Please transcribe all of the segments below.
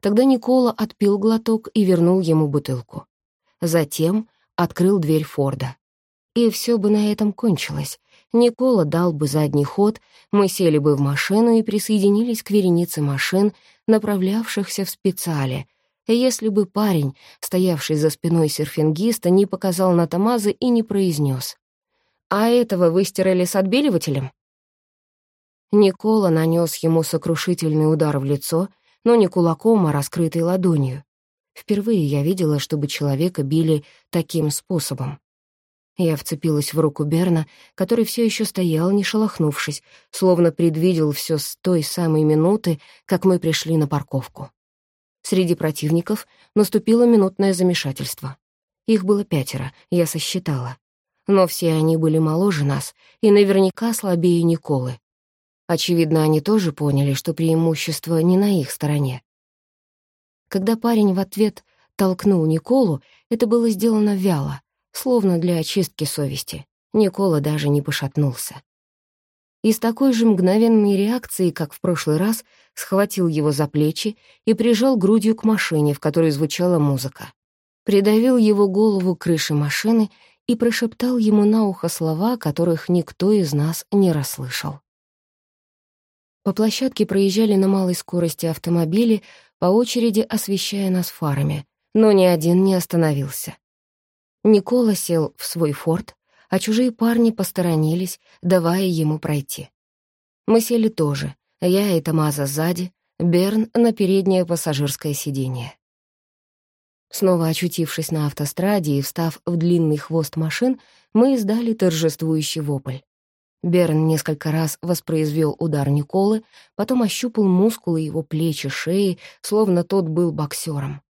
Тогда Никола отпил глоток и вернул ему бутылку. Затем открыл дверь Форда. И все бы на этом кончилось. Никола дал бы задний ход, мы сели бы в машину и присоединились к веренице машин, направлявшихся в специале, если бы парень, стоявший за спиной серфингиста, не показал на Томаза и не произнес. «А этого выстирали с отбеливателем?» Никола нанес ему сокрушительный удар в лицо, но не кулаком, а раскрытой ладонью. Впервые я видела, чтобы человека били таким способом. Я вцепилась в руку Берна, который все еще стоял, не шелохнувшись, словно предвидел все с той самой минуты, как мы пришли на парковку. Среди противников наступило минутное замешательство. Их было пятеро, я сосчитала. Но все они были моложе нас и наверняка слабее Николы. Очевидно, они тоже поняли, что преимущество не на их стороне. Когда парень в ответ толкнул Николу, это было сделано вяло, словно для очистки совести. Никола даже не пошатнулся. И с такой же мгновенной реакцией, как в прошлый раз, схватил его за плечи и прижал грудью к машине, в которой звучала музыка. Придавил его голову к крыше машины и прошептал ему на ухо слова, которых никто из нас не расслышал. По площадке проезжали на малой скорости автомобили, по очереди освещая нас фарами, но ни один не остановился. Никола сел в свой форт, а чужие парни посторонились, давая ему пройти. Мы сели тоже, я и Тамаза сзади, Берн на переднее пассажирское сиденье. Снова очутившись на автостраде и встав в длинный хвост машин, мы издали торжествующий вопль. Берн несколько раз воспроизвел удар Николы, потом ощупал мускулы его плечи, шеи, словно тот был боксером.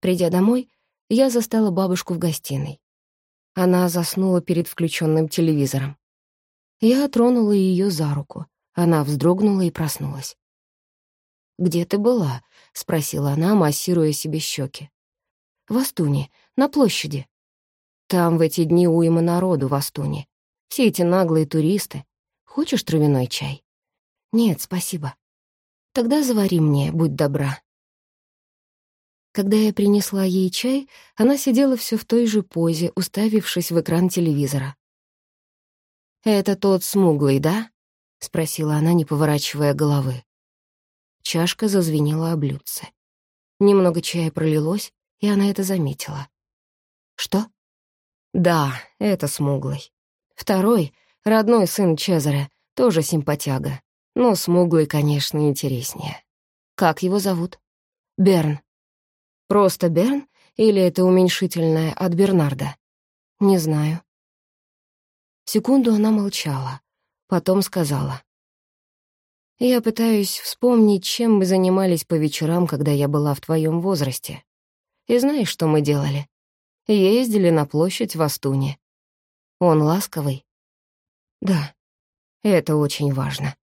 Придя домой, я застала бабушку в гостиной. Она заснула перед включенным телевизором. Я тронула ее за руку. Она вздрогнула и проснулась. «Где ты была?» — спросила она, массируя себе щеки. «В Астуне, на площади. Там в эти дни уйма народу в Астуне. Все эти наглые туристы. Хочешь травяной чай? Нет, спасибо. Тогда завари мне, будь добра. Когда я принесла ей чай, она сидела все в той же позе, уставившись в экран телевизора. «Это тот смуглый, да?» — спросила она, не поворачивая головы. Чашка зазвенела о блюдце. Немного чая пролилось, и она это заметила. «Что?» «Да, это смуглый. Второй — родной сын Чезаря, тоже симпатяга. Но смуглый, конечно, интереснее. Как его зовут? Берн. Просто Берн или это уменьшительное от Бернарда? Не знаю. Секунду она молчала, потом сказала. «Я пытаюсь вспомнить, чем мы занимались по вечерам, когда я была в твоем возрасте. И знаешь, что мы делали? Ездили на площадь в Астуне. Он ласковый? Да, это очень важно.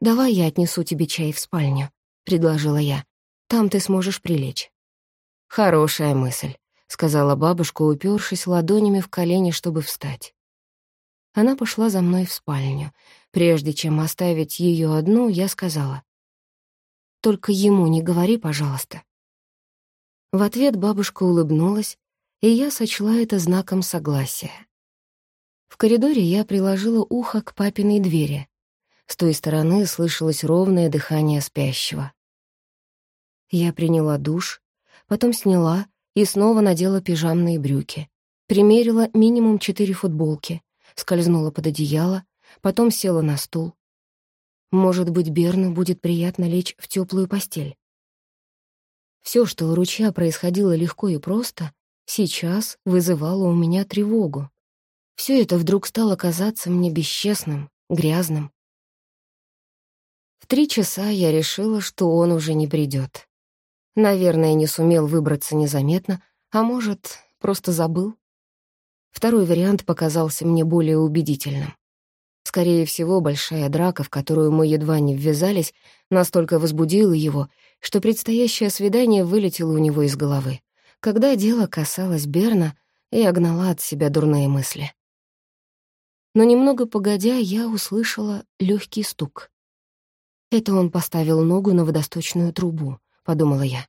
«Давай я отнесу тебе чай в спальню», — предложила я. «Там ты сможешь прилечь». «Хорошая мысль», — сказала бабушка, упершись ладонями в колени, чтобы встать. Она пошла за мной в спальню. Прежде чем оставить ее одну, я сказала. «Только ему не говори, пожалуйста». В ответ бабушка улыбнулась, и я сочла это знаком согласия. В коридоре я приложила ухо к папиной двери. С той стороны слышалось ровное дыхание спящего. Я приняла душ, потом сняла и снова надела пижамные брюки. Примерила минимум четыре футболки, скользнула под одеяло, потом села на стул. Может быть, Берну будет приятно лечь в теплую постель. Все, что у ручья происходило легко и просто, сейчас вызывало у меня тревогу. Все это вдруг стало казаться мне бесчестным, грязным. В три часа я решила, что он уже не придет. Наверное, не сумел выбраться незаметно, а может, просто забыл. Второй вариант показался мне более убедительным. Скорее всего, большая драка, в которую мы едва не ввязались, настолько возбудила его, что предстоящее свидание вылетело у него из головы. Когда дело касалось Берна, я гнала от себя дурные мысли но немного погодя я услышала легкий стук. «Это он поставил ногу на водосточную трубу», — подумала я.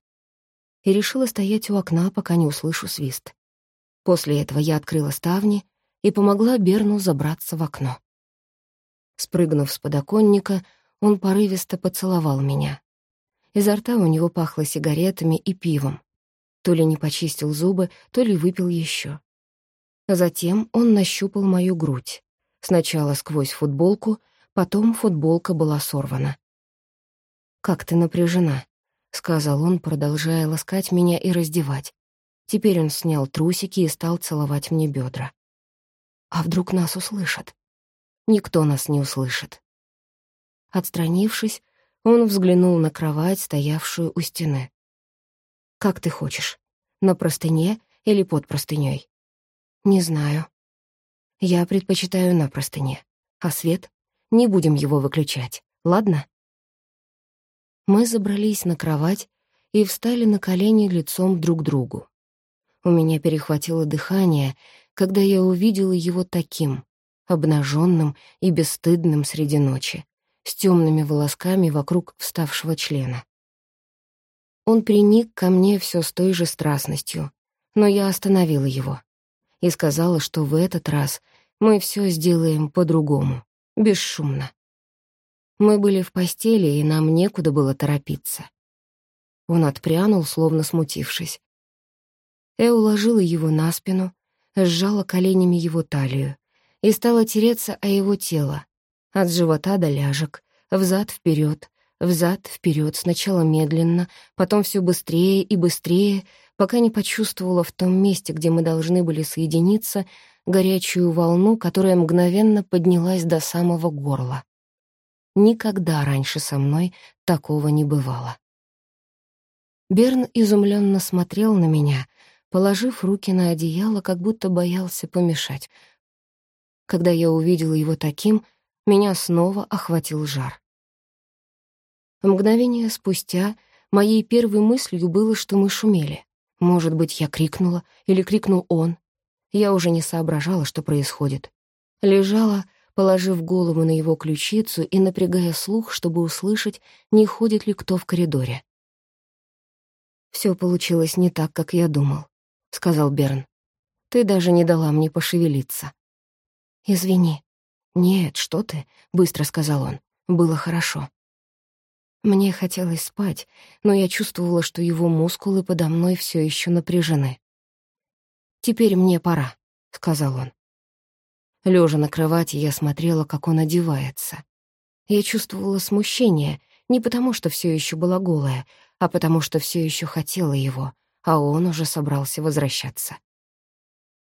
И решила стоять у окна, пока не услышу свист. После этого я открыла ставни и помогла Берну забраться в окно. Спрыгнув с подоконника, он порывисто поцеловал меня. Изо рта у него пахло сигаретами и пивом. То ли не почистил зубы, то ли выпил еще. Затем он нащупал мою грудь. Сначала сквозь футболку, потом футболка была сорвана. «Как ты напряжена», — сказал он, продолжая ласкать меня и раздевать. Теперь он снял трусики и стал целовать мне бедра. «А вдруг нас услышат?» «Никто нас не услышит». Отстранившись, он взглянул на кровать, стоявшую у стены. «Как ты хочешь? На простыне или под простыней?» «Не знаю. Я предпочитаю на простыне. А свет? Не будем его выключать, ладно?» Мы забрались на кровать и встали на колени лицом друг к другу. У меня перехватило дыхание, когда я увидела его таким, обнаженным и бесстыдным среди ночи с темными волосками вокруг вставшего члена. Он приник ко мне все с той же страстностью, но я остановила его и сказала, что в этот раз мы все сделаем по-другому, бесшумно. Мы были в постели, и нам некуда было торопиться. Он отпрянул, словно смутившись. Я уложила его на спину, сжала коленями его талию и стала тереться о его тело, от живота до ляжек, взад вперед, взад вперед, сначала медленно, потом все быстрее и быстрее, пока не почувствовала в том месте, где мы должны были соединиться, горячую волну, которая мгновенно поднялась до самого горла. Никогда раньше со мной такого не бывало. Берн изумленно смотрел на меня, положив руки на одеяло, как будто боялся помешать. Когда я увидела его таким, меня снова охватил жар. Мгновение спустя моей первой мыслью было, что мы шумели. Может быть, я крикнула или крикнул он. Я уже не соображала, что происходит. Лежала, положив голову на его ключицу и напрягая слух, чтобы услышать, не ходит ли кто в коридоре. Все получилось не так, как я думал», — сказал Берн. «Ты даже не дала мне пошевелиться». «Извини», «Нет, что ты», — быстро сказал он. «Было хорошо». Мне хотелось спать, но я чувствовала, что его мускулы подо мной все еще напряжены. «Теперь мне пора», — сказал он. Лежа на кровати, я смотрела, как он одевается. Я чувствовала смущение, не потому что все еще была голая, а потому что все еще хотела его, а он уже собрался возвращаться.